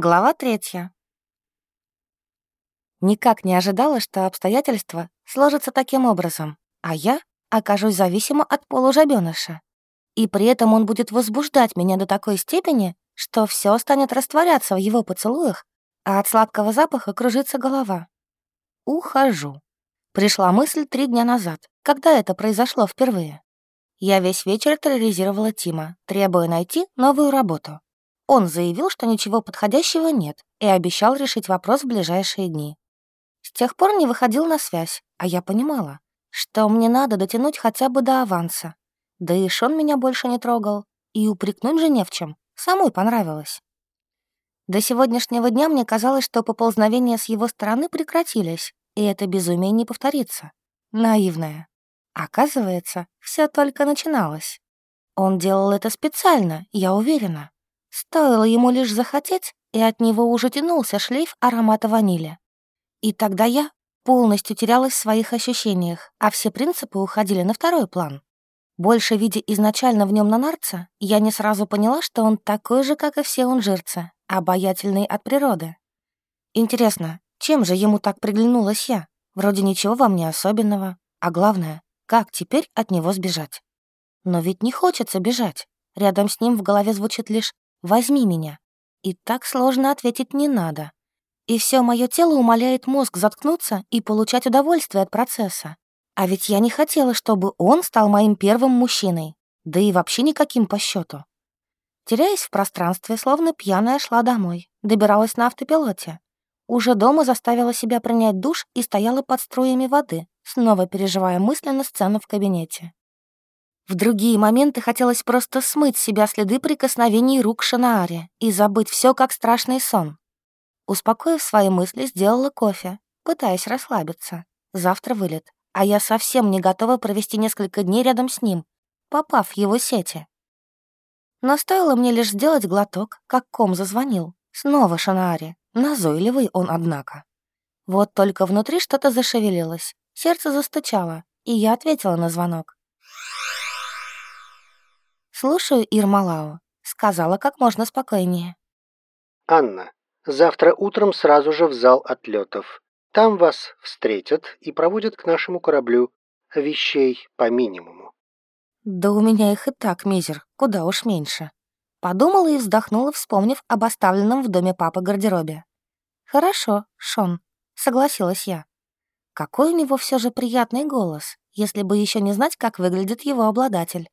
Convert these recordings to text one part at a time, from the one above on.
Глава третья. Никак не ожидала, что обстоятельства сложатся таким образом, а я окажусь зависима от полужабёныша. И при этом он будет возбуждать меня до такой степени, что все станет растворяться в его поцелуях, а от сладкого запаха кружится голова. Ухожу. Пришла мысль три дня назад, когда это произошло впервые. Я весь вечер терроризировала Тима, требуя найти новую работу. Он заявил, что ничего подходящего нет, и обещал решить вопрос в ближайшие дни. С тех пор не выходил на связь, а я понимала, что мне надо дотянуть хотя бы до аванса. Да и Шон меня больше не трогал, и упрекнуть же не в чем, самой понравилось. До сегодняшнего дня мне казалось, что поползновения с его стороны прекратились, и это безумие не повторится. Наивная. Оказывается, все только начиналось. Он делал это специально, я уверена. Стоило ему лишь захотеть, и от него уже тянулся шлейф аромата ванили. И тогда я полностью терялась в своих ощущениях, а все принципы уходили на второй план. Больше видя изначально в нем нанарца, я не сразу поняла, что он такой же, как и все унжирцы, обаятельный от природы. Интересно, чем же ему так приглянулась я? Вроде ничего во мне особенного. А главное, как теперь от него сбежать? Но ведь не хочется бежать. Рядом с ним в голове звучит лишь Возьми меня. И так сложно ответить не надо. И все мое тело умоляет мозг заткнуться и получать удовольствие от процесса. А ведь я не хотела, чтобы он стал моим первым мужчиной, да и вообще никаким по счету. Теряясь в пространстве, словно пьяная шла домой, добиралась на автопилоте. Уже дома заставила себя принять душ и стояла под струями воды, снова переживая мысленно сцену в кабинете. В другие моменты хотелось просто смыть с себя следы прикосновений рук Шанааре и забыть все как страшный сон. Успокоив свои мысли, сделала кофе, пытаясь расслабиться. Завтра вылет, а я совсем не готова провести несколько дней рядом с ним, попав в его сети. Но стоило мне лишь сделать глоток, как ком зазвонил. Снова Шанааре. Назойливый он, однако. Вот только внутри что-то зашевелилось, сердце застучало, и я ответила на звонок. «Слушаю, Ирмалао», — сказала как можно спокойнее. «Анна, завтра утром сразу же в зал отлетов. Там вас встретят и проводят к нашему кораблю. Вещей по минимуму». «Да у меня их и так мизер, куда уж меньше». Подумала и вздохнула, вспомнив об оставленном в доме папы гардеробе. «Хорошо, Шон», — согласилась я. Какой у него все же приятный голос, если бы еще не знать, как выглядит его обладатель.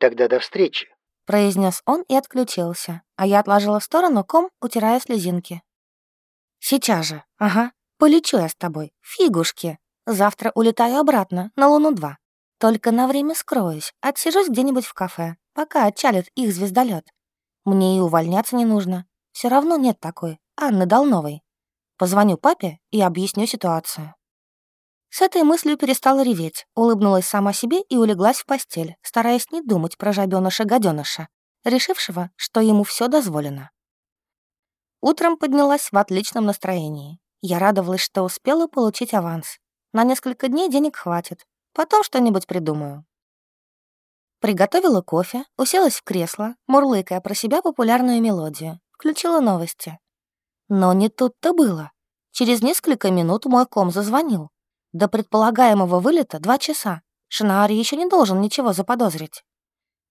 Тогда до встречи», — произнес он и отключился, а я отложила в сторону ком, утирая слезинки. «Сейчас же, ага, полечу я с тобой, фигушки. Завтра улетаю обратно, на Луну-2. Только на время скроюсь, отсижусь где-нибудь в кафе, пока отчалит их звездолет. Мне и увольняться не нужно. Все равно нет такой, Анны Долновой. Позвоню папе и объясню ситуацию. С этой мыслью перестала реветь, улыбнулась сама себе и улеглась в постель, стараясь не думать про жабёныша-гадёныша, решившего, что ему все дозволено. Утром поднялась в отличном настроении. Я радовалась, что успела получить аванс. На несколько дней денег хватит. Потом что-нибудь придумаю. Приготовила кофе, уселась в кресло, мурлыкая про себя популярную мелодию, включила новости. Но не тут-то было. Через несколько минут мой ком зазвонил. До предполагаемого вылета два часа. Шинаари еще не должен ничего заподозрить.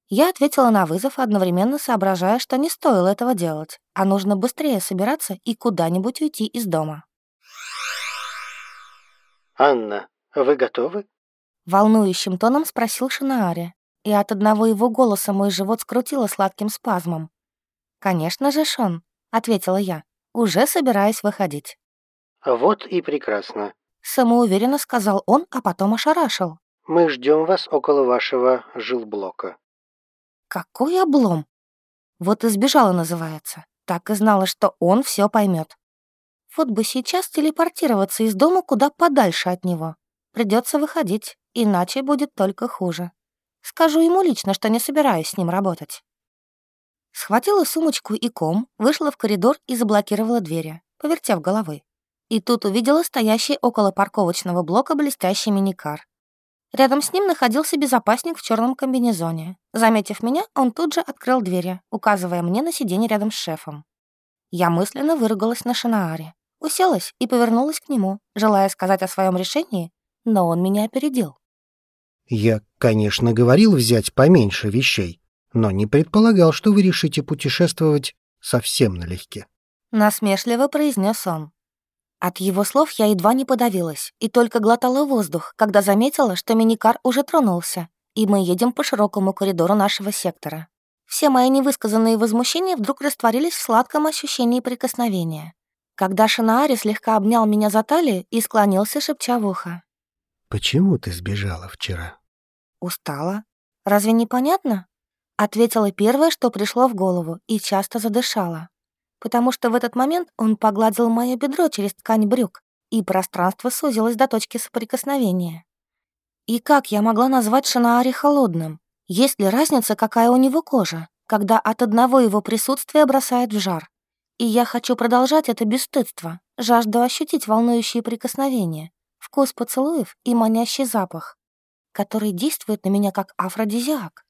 Я ответила на вызов, одновременно соображая, что не стоило этого делать, а нужно быстрее собираться и куда-нибудь уйти из дома. «Анна, вы готовы?» Волнующим тоном спросил Шинаари, и от одного его голоса мой живот скрутило сладким спазмом. «Конечно же, Шон», — ответила я, уже собираясь выходить. «Вот и прекрасно. Самоуверенно сказал он, а потом ошарашил. «Мы ждем вас около вашего жилблока». «Какой облом?» Вот и сбежала, называется. Так и знала, что он все поймет. Вот бы сейчас телепортироваться из дома куда подальше от него. Придется выходить, иначе будет только хуже. Скажу ему лично, что не собираюсь с ним работать. Схватила сумочку и ком, вышла в коридор и заблокировала двери, повертев головой и тут увидела стоящий около парковочного блока блестящий миникар. Рядом с ним находился безопасник в черном комбинезоне. Заметив меня, он тут же открыл двери, указывая мне на сиденье рядом с шефом. Я мысленно выругалась на Шинааре, уселась и повернулась к нему, желая сказать о своем решении, но он меня опередил. «Я, конечно, говорил взять поменьше вещей, но не предполагал, что вы решите путешествовать совсем налегке». Насмешливо произнес он. От его слов я едва не подавилась и только глотала воздух, когда заметила, что миникар уже тронулся, и мы едем по широкому коридору нашего сектора. Все мои невысказанные возмущения вдруг растворились в сладком ощущении прикосновения. Когда Шинаари слегка обнял меня за талию и склонился, шепча в ухо. «Почему ты сбежала вчера?» «Устала. Разве не понятно?» Ответила первое, что пришло в голову, и часто задышала. Потому что в этот момент он погладил мое бедро через ткань брюк, и пространство сузилось до точки соприкосновения. И как я могла назвать Шинаари холодным? Есть ли разница, какая у него кожа, когда от одного его присутствия бросает в жар? И я хочу продолжать это бесстыдство, жажду ощутить волнующие прикосновения, вкус поцелуев и манящий запах, который действует на меня как афродизиак.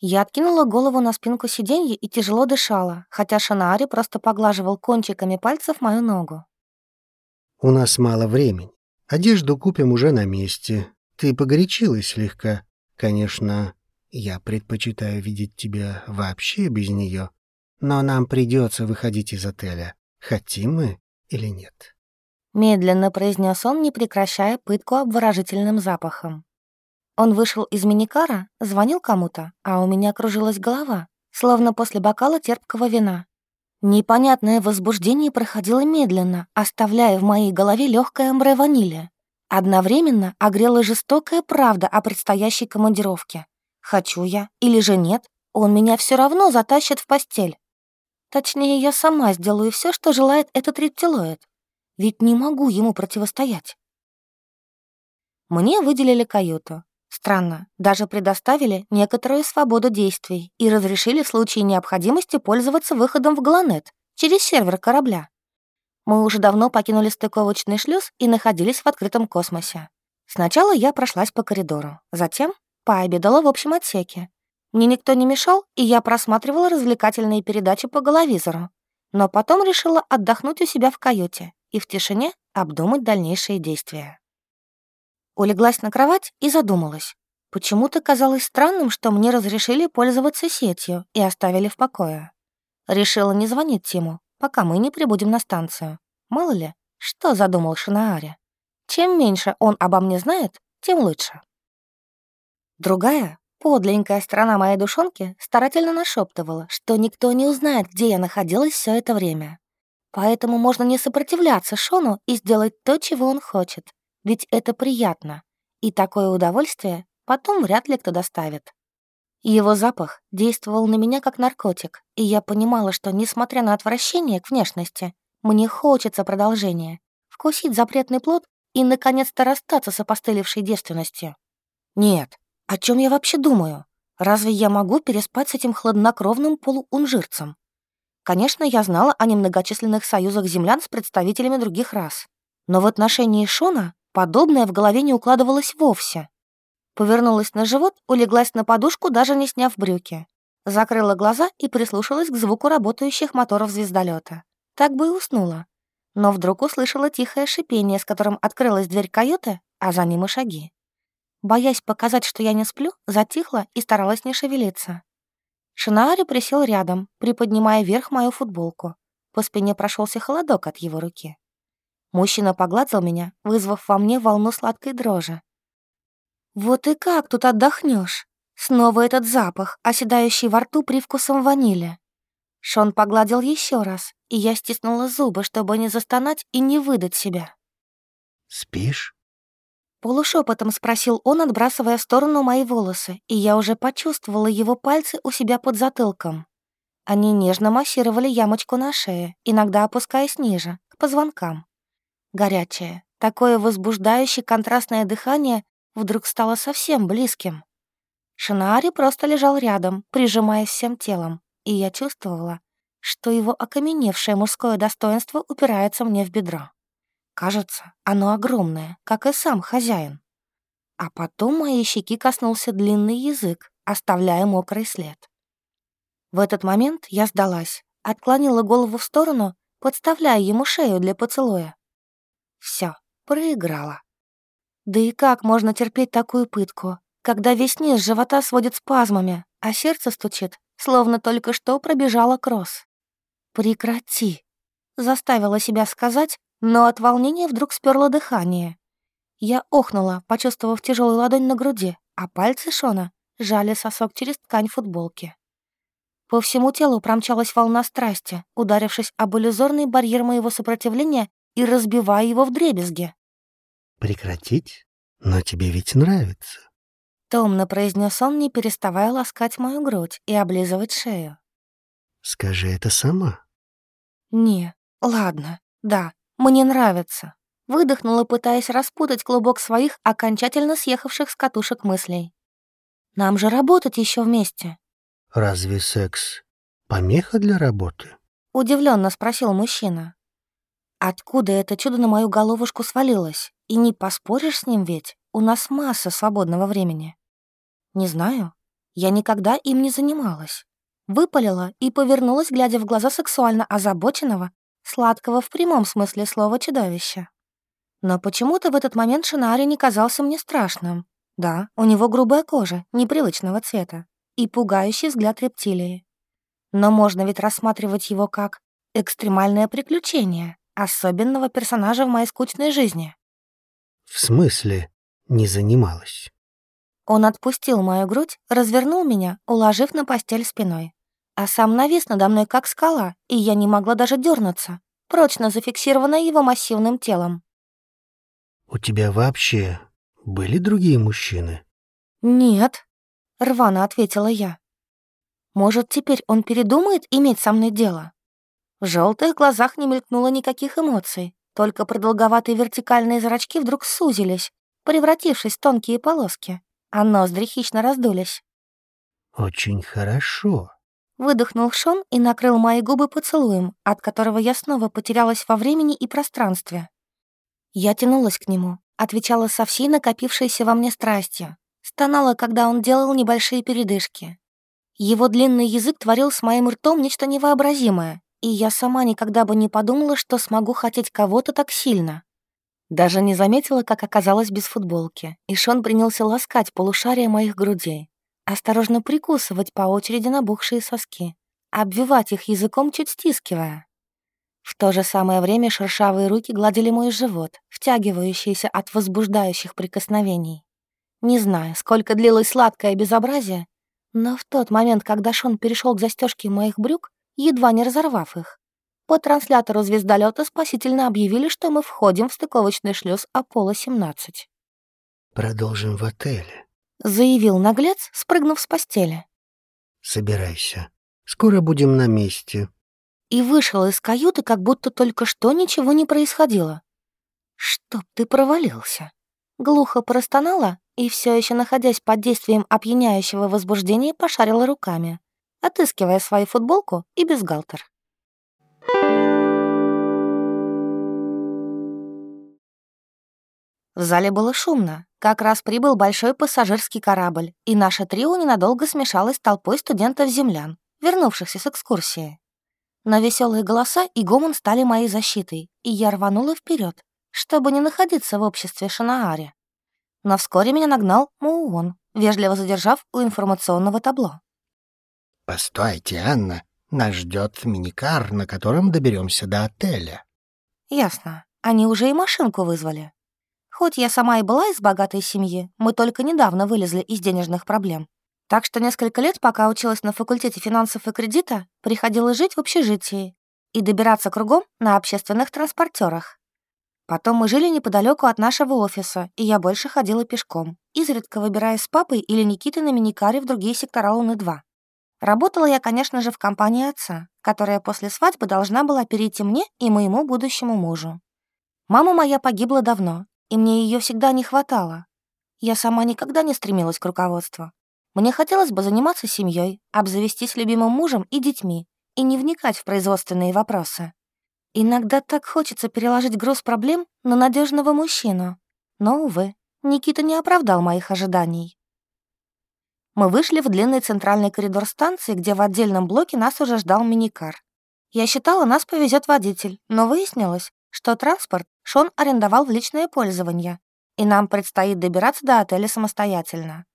Я откинула голову на спинку сиденья и тяжело дышала, хотя Шанаари просто поглаживал кончиками пальцев мою ногу. «У нас мало времени. Одежду купим уже на месте. Ты погорячилась слегка. Конечно, я предпочитаю видеть тебя вообще без нее, но нам придется выходить из отеля, хотим мы или нет. Медленно произнес он, не прекращая пытку обворожительным запахом. Он вышел из миникара, звонил кому-то, а у меня кружилась голова, словно после бокала терпкого вина. Непонятное возбуждение проходило медленно, оставляя в моей голове легкое амбре ванили. Одновременно огрела жестокая правда о предстоящей командировке. Хочу я или же нет, он меня все равно затащит в постель. Точнее, я сама сделаю все, что желает этот рептилоид. Ведь не могу ему противостоять. Мне выделили каюту. Странно, даже предоставили некоторую свободу действий и разрешили в случае необходимости пользоваться выходом в Галанет через сервер корабля. Мы уже давно покинули стыковочный шлюз и находились в открытом космосе. Сначала я прошлась по коридору, затем пообедала в общем отсеке. Мне никто не мешал, и я просматривала развлекательные передачи по головизору. Но потом решила отдохнуть у себя в каюте и в тишине обдумать дальнейшие действия. Улеглась на кровать и задумалась. Почему-то казалось странным, что мне разрешили пользоваться сетью и оставили в покое. Решила не звонить Тиму, пока мы не прибудем на станцию. Мало ли, что задумал Шинааре. Чем меньше он обо мне знает, тем лучше. Другая, подленькая сторона моей душонки старательно нашептывала, что никто не узнает, где я находилась все это время. Поэтому можно не сопротивляться Шону и сделать то, чего он хочет. Ведь это приятно. И такое удовольствие потом вряд ли кто доставит. Его запах действовал на меня как наркотик, и я понимала, что, несмотря на отвращение к внешности, мне хочется продолжения, вкусить запретный плод и, наконец-то, расстаться с опостылевшей девственностью. Нет, о чем я вообще думаю? Разве я могу переспать с этим хладнокровным полуунжирцем? Конечно, я знала о немногочисленных союзах землян с представителями других рас. Но в отношении Шона подобное в голове не укладывалось вовсе. Повернулась на живот, улеглась на подушку, даже не сняв брюки. Закрыла глаза и прислушалась к звуку работающих моторов звездолета. Так бы и уснула. Но вдруг услышала тихое шипение, с которым открылась дверь каюты, а за ним и шаги. Боясь показать, что я не сплю, затихла и старалась не шевелиться. Шинаари присел рядом, приподнимая вверх мою футболку. По спине прошелся холодок от его руки. Мужчина погладил меня, вызвав во мне волну сладкой дрожи. Вот и как тут отдохнешь? Снова этот запах, оседающий во рту привкусом ванили. Шон погладил еще раз, и я стиснула зубы, чтобы не застонать и не выдать себя. «Спишь?» Полушепотом спросил он, отбрасывая в сторону мои волосы, и я уже почувствовала его пальцы у себя под затылком. Они нежно массировали ямочку на шее, иногда опускаясь ниже, к позвонкам. Горячее, такое возбуждающее контрастное дыхание вдруг стало совсем близким. Шинаари просто лежал рядом, прижимаясь всем телом, и я чувствовала, что его окаменевшее мужское достоинство упирается мне в бедро. Кажется, оно огромное, как и сам хозяин. А потом моей щеки коснулся длинный язык, оставляя мокрый след. В этот момент я сдалась, отклонила голову в сторону, подставляя ему шею для поцелуя. Все, проиграла. Да и как можно терпеть такую пытку, когда весь низ живота сводит спазмами, а сердце стучит, словно только что пробежала кросс. «Прекрати!» — заставила себя сказать, но от волнения вдруг сперло дыхание. Я охнула, почувствовав тяжелую ладонь на груди, а пальцы Шона жали сосок через ткань футболки. По всему телу промчалась волна страсти, ударившись об иллюзорный барьер моего сопротивления и разбивая его в дребезги. «Прекратить? Но тебе ведь нравится». Томно произнес он, не переставая ласкать мою грудь и облизывать шею. «Скажи это сама». «Не, ладно, да, мне нравится». Выдохнула, пытаясь распутать клубок своих окончательно съехавших с катушек мыслей. «Нам же работать еще вместе». «Разве секс помеха для работы?» Удивленно спросил мужчина. Откуда это чудо на мою головушку свалилось? И не поспоришь с ним ведь? У нас масса свободного времени. Не знаю. Я никогда им не занималась. Выпалила и повернулась, глядя в глаза сексуально озабоченного, сладкого в прямом смысле слова чудовища. Но почему-то в этот момент Шинари не казался мне страшным. Да, у него грубая кожа, непривычного цвета, и пугающий взгляд рептилии. Но можно ведь рассматривать его как экстремальное приключение особенного персонажа в моей скучной жизни. В смысле не занималась? Он отпустил мою грудь, развернул меня, уложив на постель спиной. А сам навис надо мной, как скала, и я не могла даже дернуться, прочно зафиксированная его массивным телом. «У тебя вообще были другие мужчины?» «Нет», — рвано ответила я. «Может, теперь он передумает иметь со мной дело?» В желтых глазах не мелькнуло никаких эмоций, только продолговатые вертикальные зрачки вдруг сузились, превратившись в тонкие полоски а ноздри хищно раздулись. «Очень хорошо», — выдохнул Шон и накрыл мои губы поцелуем, от которого я снова потерялась во времени и пространстве. Я тянулась к нему, отвечала со всей накопившейся во мне страстью, стонала, когда он делал небольшие передышки. Его длинный язык творил с моим ртом нечто невообразимое, и я сама никогда бы не подумала, что смогу хотеть кого-то так сильно. Даже не заметила, как оказалась без футболки, и Шон принялся ласкать полушария моих грудей, осторожно прикусывать по очереди набухшие соски, обвивать их языком, чуть стискивая. В то же самое время шершавые руки гладили мой живот, втягивающийся от возбуждающих прикосновений. Не знаю, сколько длилось сладкое безобразие, но в тот момент, когда Шон перешел к застежке моих брюк, едва не разорвав их, по транслятору звездолета спасительно объявили, что мы входим в стыковочный шлюз Аполло-17. «Продолжим в отеле», — заявил наглец, спрыгнув с постели. «Собирайся. Скоро будем на месте». И вышел из каюты, как будто только что ничего не происходило. «Чтоб ты провалился!» Глухо простонала и, все еще находясь под действием опьяняющего возбуждения, пошарила руками, отыскивая свою футболку и бюстгальтер. В зале было шумно. Как раз прибыл большой пассажирский корабль, и наше трио ненадолго смешалось с толпой студентов-землян, вернувшихся с экскурсии. Но веселые голоса и гомон стали моей защитой, и я рванула вперед, чтобы не находиться в обществе Шанаари. Но вскоре меня нагнал Муон, вежливо задержав у информационного табло. «Постойте, Анна, нас ждет миникар, на котором доберемся до отеля». «Ясно. Они уже и машинку вызвали. Хоть я сама и была из богатой семьи, мы только недавно вылезли из денежных проблем. Так что несколько лет, пока училась на факультете финансов и кредита, приходилось жить в общежитии и добираться кругом на общественных транспортерах. Потом мы жили неподалеку от нашего офиса, и я больше ходила пешком, изредка выбираясь с папой или Никитой на миникаре в другие сектора Луны-2. Работала я, конечно же, в компании отца, которая после свадьбы должна была перейти мне и моему будущему мужу. Мама моя погибла давно, и мне ее всегда не хватало. Я сама никогда не стремилась к руководству. Мне хотелось бы заниматься семьей, обзавестись любимым мужем и детьми и не вникать в производственные вопросы. Иногда так хочется переложить груз проблем на надежного мужчину. Но, увы, Никита не оправдал моих ожиданий. Мы вышли в длинный центральный коридор станции, где в отдельном блоке нас уже ждал миникар. Я считала, нас повезет водитель, но выяснилось, что транспорт Шон арендовал в личное пользование, и нам предстоит добираться до отеля самостоятельно.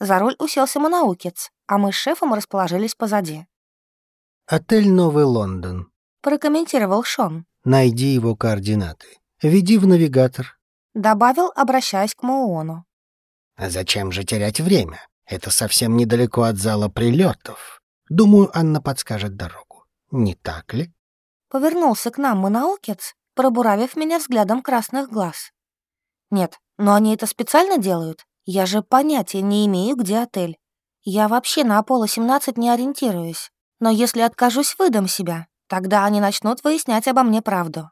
За руль уселся Манаукец, а мы с шефом расположились позади. «Отель Новый Лондон», — прокомментировал Шон. «Найди его координаты. Веди в навигатор». Добавил, обращаясь к Мауону. «А зачем же терять время? Это совсем недалеко от зала прилетов. Думаю, Анна подскажет дорогу. Не так ли?» Повернулся к нам Манаукец, пробуравив меня взглядом красных глаз. «Нет, но они это специально делают. Я же понятия не имею, где отель. Я вообще на Аполло-17 не ориентируюсь. Но если откажусь, выдам себя. Тогда они начнут выяснять обо мне правду.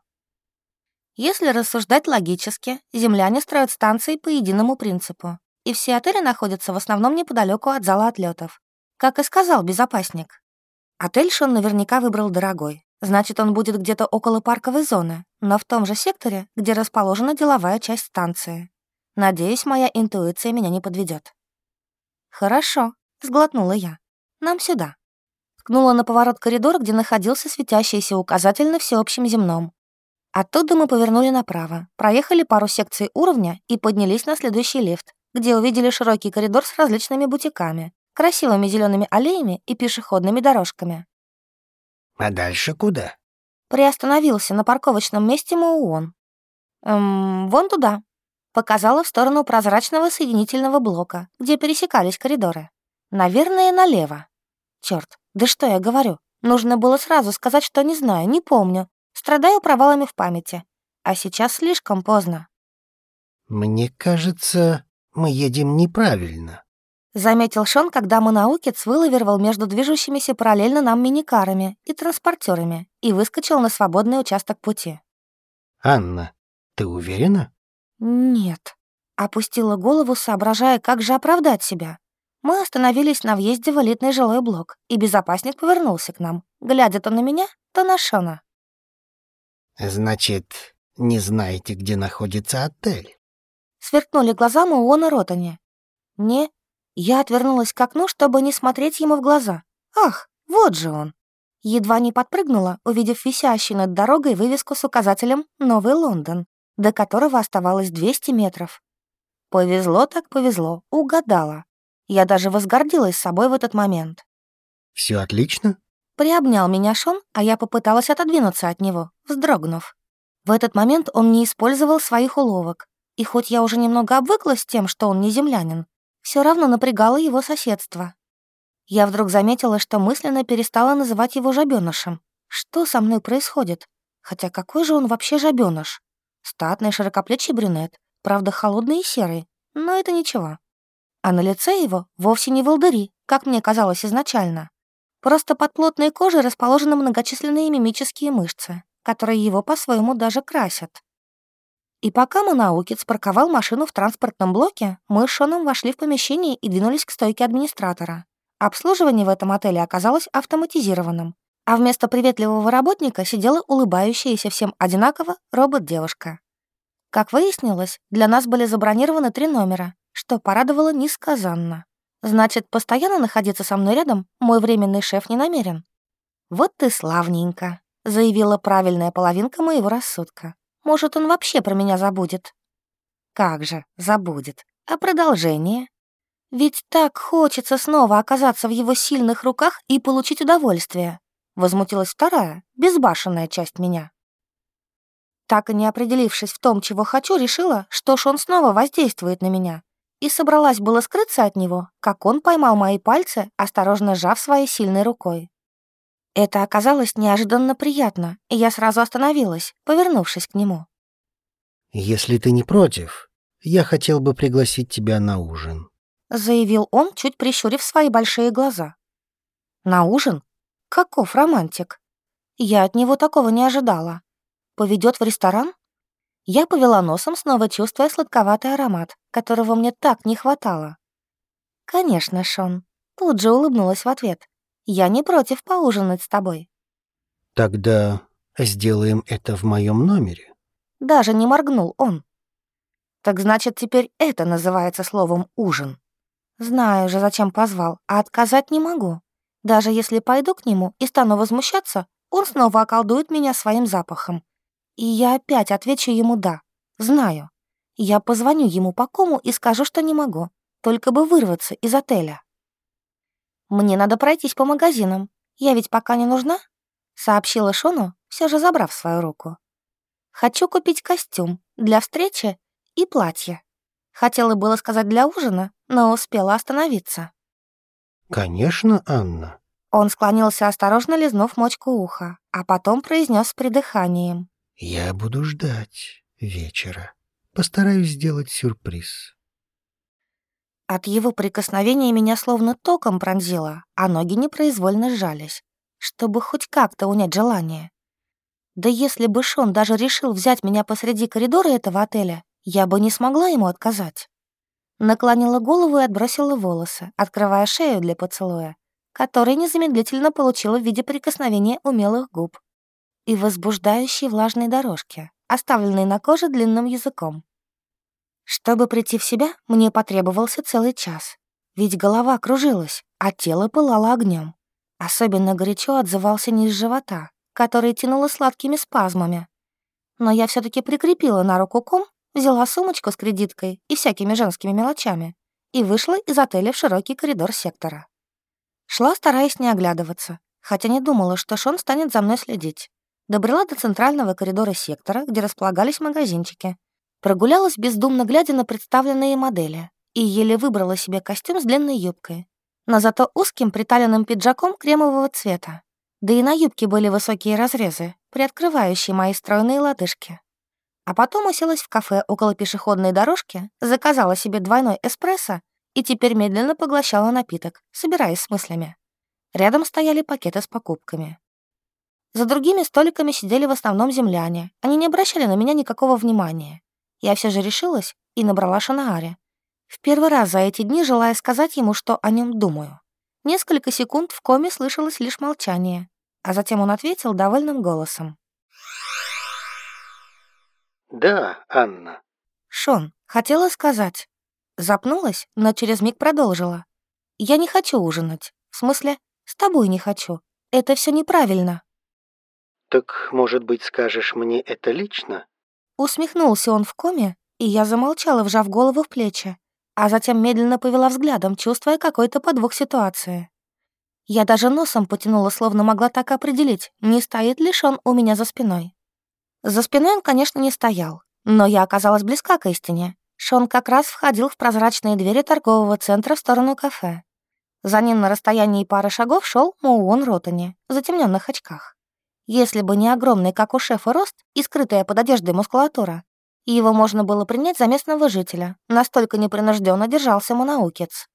Если рассуждать логически, земляне строят станции по единому принципу. И все отели находятся в основном неподалеку от зала отлетов. Как и сказал безопасник. Отель Шон наверняка выбрал дорогой. Значит, он будет где-то около парковой зоны, но в том же секторе, где расположена деловая часть станции. Надеюсь, моя интуиция меня не подведет. «Хорошо», — сглотнула я. «Нам сюда». Ткнула на поворот коридора, где находился светящийся указатель на всеобщем земном. Оттуда мы повернули направо, проехали пару секций уровня и поднялись на следующий лифт, где увидели широкий коридор с различными бутиками, красивыми зелеными аллеями и пешеходными дорожками. «А дальше куда?» Приостановился на парковочном месте Мауон. «Эм, вон туда», Показала в сторону прозрачного соединительного блока, где пересекались коридоры. Наверное, налево. Черт, да что я говорю? Нужно было сразу сказать, что не знаю, не помню. Страдаю провалами в памяти. А сейчас слишком поздно. «Мне кажется, мы едем неправильно», — заметил Шон, когда Манаукец вылавировал между движущимися параллельно нам миникарами и транспортерами и выскочил на свободный участок пути. «Анна, ты уверена?» «Нет». Опустила голову, соображая, как же оправдать себя. Мы остановились на въезде в элитный жилой блок, и безопасник повернулся к нам, глядя то на меня, то на Шона. «Значит, не знаете, где находится отель?» Сверкнули глаза Муона Ротани. «Не». Я отвернулась к окну, чтобы не смотреть ему в глаза. «Ах, вот же он!» Едва не подпрыгнула, увидев висящую над дорогой вывеску с указателем «Новый Лондон» до которого оставалось 200 метров. Повезло так повезло, угадала. Я даже возгордилась собой в этот момент. Все отлично?» Приобнял меня Шон, а я попыталась отодвинуться от него, вздрогнув. В этот момент он не использовал своих уловок, и хоть я уже немного обвыклась с тем, что он не землянин, все равно напрягало его соседство. Я вдруг заметила, что мысленно перестала называть его жабёнышем. Что со мной происходит? Хотя какой же он вообще жабёныш? Статный широкоплечий брюнет, правда, холодный и серый, но это ничего. А на лице его вовсе не волдыри, как мне казалось изначально. Просто под плотной кожей расположены многочисленные мимические мышцы, которые его по-своему даже красят. И пока Манаукец парковал машину в транспортном блоке, мы с Шоном вошли в помещение и двинулись к стойке администратора. Обслуживание в этом отеле оказалось автоматизированным, а вместо приветливого работника сидела улыбающаяся всем одинаково робот-девушка. Как выяснилось, для нас были забронированы три номера, что порадовало несказанно. Значит, постоянно находиться со мной рядом мой временный шеф не намерен. «Вот ты славненько», — заявила правильная половинка моего рассудка. «Может, он вообще про меня забудет?» «Как же, забудет. А продолжение?» Ведь так хочется снова оказаться в его сильных руках и получить удовольствие. Возмутилась вторая, безбашенная часть меня. Так и не определившись в том, чего хочу, решила, что ж он снова воздействует на меня. И собралась было скрыться от него, как он поймал мои пальцы, осторожно сжав своей сильной рукой. Это оказалось неожиданно приятно, и я сразу остановилась, повернувшись к нему. «Если ты не против, я хотел бы пригласить тебя на ужин», — заявил он, чуть прищурив свои большие глаза. «На ужин? Каков романтик? Я от него такого не ожидала. Поведет в ресторан? Я повела носом, снова чувствуя сладковатый аромат, которого мне так не хватало. «Конечно, Шон». Тут же улыбнулась в ответ. «Я не против поужинать с тобой». «Тогда сделаем это в моем номере». Даже не моргнул он. «Так значит, теперь это называется словом «ужин». Знаю же, зачем позвал, а отказать не могу. Даже если пойду к нему и стану возмущаться, он снова околдует меня своим запахом. И я опять отвечу ему «да». Знаю. Я позвоню ему по кому и скажу, что не могу. Только бы вырваться из отеля. Мне надо пройтись по магазинам. Я ведь пока не нужна, сообщила Шону, все же забрав свою руку. Хочу купить костюм для встречи и платье. Хотела было сказать для ужина, но успела остановиться. «Конечно, Анна». Он склонился, осторожно лизнув мочку уха, а потом произнес с придыханием. «Я буду ждать вечера. Постараюсь сделать сюрприз». От его прикосновения меня словно током пронзило, а ноги непроизвольно сжались, чтобы хоть как-то унять желание. Да если бы Шон даже решил взять меня посреди коридора этого отеля, я бы не смогла ему отказать. Наклонила голову и отбросила волосы, открывая шею для поцелуя, который незамедлительно получила в виде прикосновения умелых губ и возбуждающей влажной дорожки, оставленной на коже длинным языком. Чтобы прийти в себя, мне потребовался целый час, ведь голова кружилась, а тело пылало огнем. Особенно горячо отзывался низ живота, который тянуло сладкими спазмами. Но я все таки прикрепила на руку ком взяла сумочку с кредиткой и всякими женскими мелочами и вышла из отеля в широкий коридор сектора. Шла, стараясь не оглядываться, хотя не думала, что Шон станет за мной следить. Добрела до центрального коридора сектора, где располагались магазинчики. Прогулялась, бездумно глядя на представленные модели, и еле выбрала себе костюм с длинной юбкой, но зато узким приталенным пиджаком кремового цвета. Да и на юбке были высокие разрезы, приоткрывающие мои стройные лодыжки. А потом уселась в кафе около пешеходной дорожки, заказала себе двойной эспрессо и теперь медленно поглощала напиток, собираясь с мыслями. Рядом стояли пакеты с покупками. За другими столиками сидели в основном земляне. Они не обращали на меня никакого внимания. Я все же решилась и набрала Шанааре. В первый раз за эти дни желая сказать ему, что о нем думаю. Несколько секунд в коме слышалось лишь молчание, а затем он ответил довольным голосом. «Да, Анна». «Шон, хотела сказать». Запнулась, но через миг продолжила. «Я не хочу ужинать. В смысле, с тобой не хочу. Это все неправильно». «Так, может быть, скажешь мне это лично?» Усмехнулся он в коме, и я замолчала, вжав голову в плечи, а затем медленно повела взглядом, чувствуя какой-то подвох ситуации. Я даже носом потянула, словно могла так определить, не стоит ли он у меня за спиной. За спиной он, конечно, не стоял, но я оказалась близка к истине. Шон как раз входил в прозрачные двери торгового центра в сторону кафе. За ним на расстоянии пары шагов шел Моуон Ротани в затемненных очках. Если бы не огромный, как у шефа, рост и скрытая под одеждой мускулатура, его можно было принять за местного жителя, настолько непринужденно держался монаукец.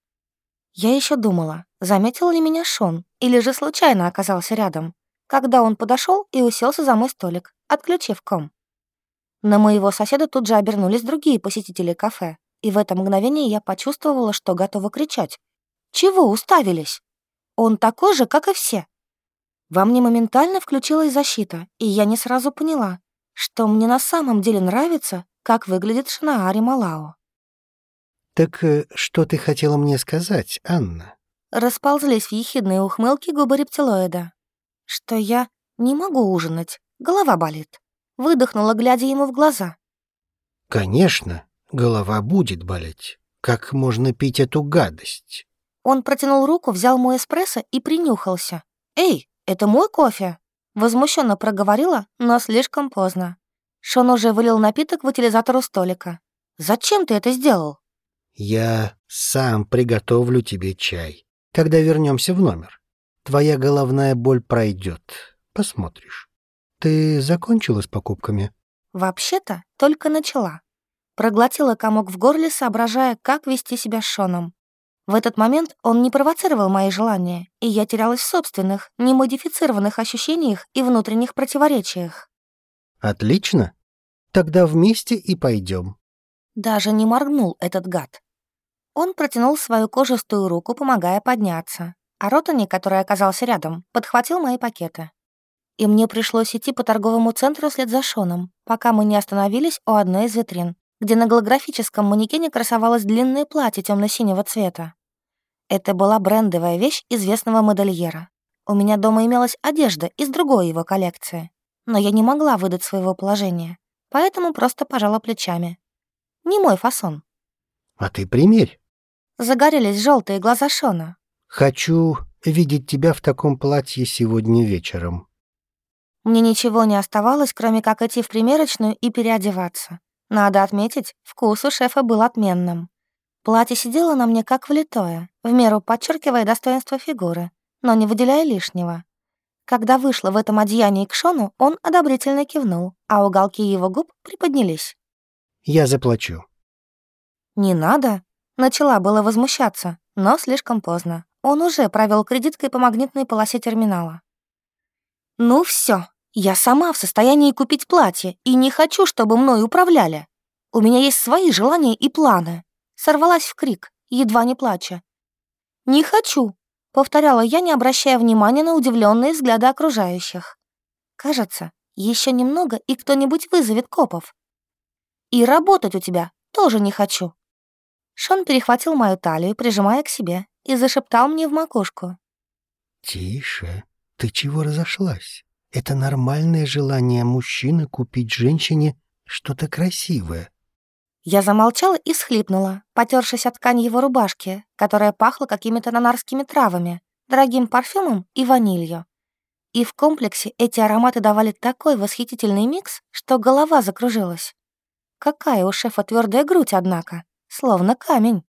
Я еще думала, заметил ли меня Шон, или же случайно оказался рядом, когда он подошел и уселся за мой столик, отключив ком. На моего соседа тут же обернулись другие посетители кафе, и в это мгновение я почувствовала, что готова кричать. «Чего уставились? Он такой же, как и все!» Во мне моментально включилась защита, и я не сразу поняла, что мне на самом деле нравится, как выглядит Шинаари Малао. «Так э, что ты хотела мне сказать, Анна?» Расползлись в ехидные ухмылки губы рептилоида что я не могу ужинать, голова болит. Выдохнула, глядя ему в глаза. «Конечно, голова будет болеть. Как можно пить эту гадость?» Он протянул руку, взял мой эспрессо и принюхался. «Эй, это мой кофе!» Возмущенно проговорила, но слишком поздно. Шон уже вылил напиток в утилизатор у столика. «Зачем ты это сделал?» «Я сам приготовлю тебе чай, когда вернемся в номер. Твоя головная боль пройдет. Посмотришь. Ты закончила с покупками? Вообще-то только начала. Проглотила комок в горле, соображая, как вести себя с Шоном. В этот момент он не провоцировал мои желания, и я терялась в собственных, немодифицированных ощущениях и внутренних противоречиях. Отлично. Тогда вместе и пойдем. Даже не моргнул этот гад. Он протянул свою кожистую руку, помогая подняться, а Ротани, который оказался рядом, подхватил мои пакеты. И мне пришлось идти по торговому центру вслед за Шоном, пока мы не остановились у одной из витрин, где на голографическом манекене красовалось длинное платье темно синего цвета. Это была брендовая вещь известного модельера. У меня дома имелась одежда из другой его коллекции, но я не могла выдать своего положения, поэтому просто пожала плечами. Не мой фасон. А ты примерь. Загорелись желтые глаза Шона. Хочу видеть тебя в таком платье сегодня вечером. Мне ничего не оставалось, кроме как идти в примерочную и переодеваться. Надо отметить, вкус у шефа был отменным. Платье сидело на мне как влитое, в меру подчеркивая достоинство фигуры, но не выделяя лишнего. Когда вышла в этом одеянии к Шону, он одобрительно кивнул, а уголки его губ приподнялись. «Я заплачу». «Не надо», — начала было возмущаться, но слишком поздно. Он уже провел кредиткой по магнитной полосе терминала. «Ну все, я сама в состоянии купить платье и не хочу, чтобы мной управляли. У меня есть свои желания и планы». Сорвалась в крик, едва не плача. «Не хочу», — повторяла я, не обращая внимания на удивленные взгляды окружающих. «Кажется, еще немного, и кто-нибудь вызовет копов. И работать у тебя тоже не хочу». Шон перехватил мою талию, прижимая к себе, и зашептал мне в макушку. «Тише, ты чего разошлась? Это нормальное желание мужчины купить женщине что-то красивое. Я замолчала и схлипнула, потершись от ткань его рубашки, которая пахла какими-то нанарскими травами, дорогим парфюмом и ванилью. И в комплексе эти ароматы давали такой восхитительный микс, что голова закружилась. Какая у шефа твердая грудь, однако, словно камень.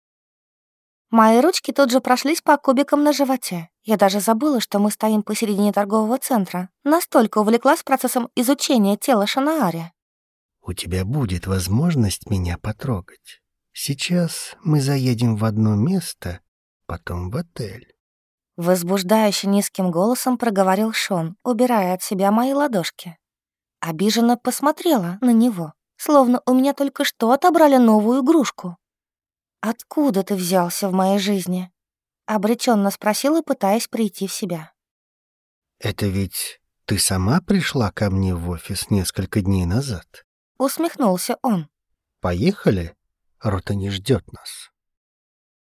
Мои ручки тут же прошлись по кубикам на животе. Я даже забыла, что мы стоим посередине торгового центра. Настолько увлеклась процессом изучения тела Шанаари. «У тебя будет возможность меня потрогать. Сейчас мы заедем в одно место, потом в отель». Возбуждающе низким голосом проговорил Шон, убирая от себя мои ладошки. Обиженно посмотрела на него, словно у меня только что отобрали новую игрушку. «Откуда ты взялся в моей жизни?» — обреченно спросила, пытаясь прийти в себя. «Это ведь ты сама пришла ко мне в офис несколько дней назад?» — усмехнулся он. «Поехали? Рота не ждет нас».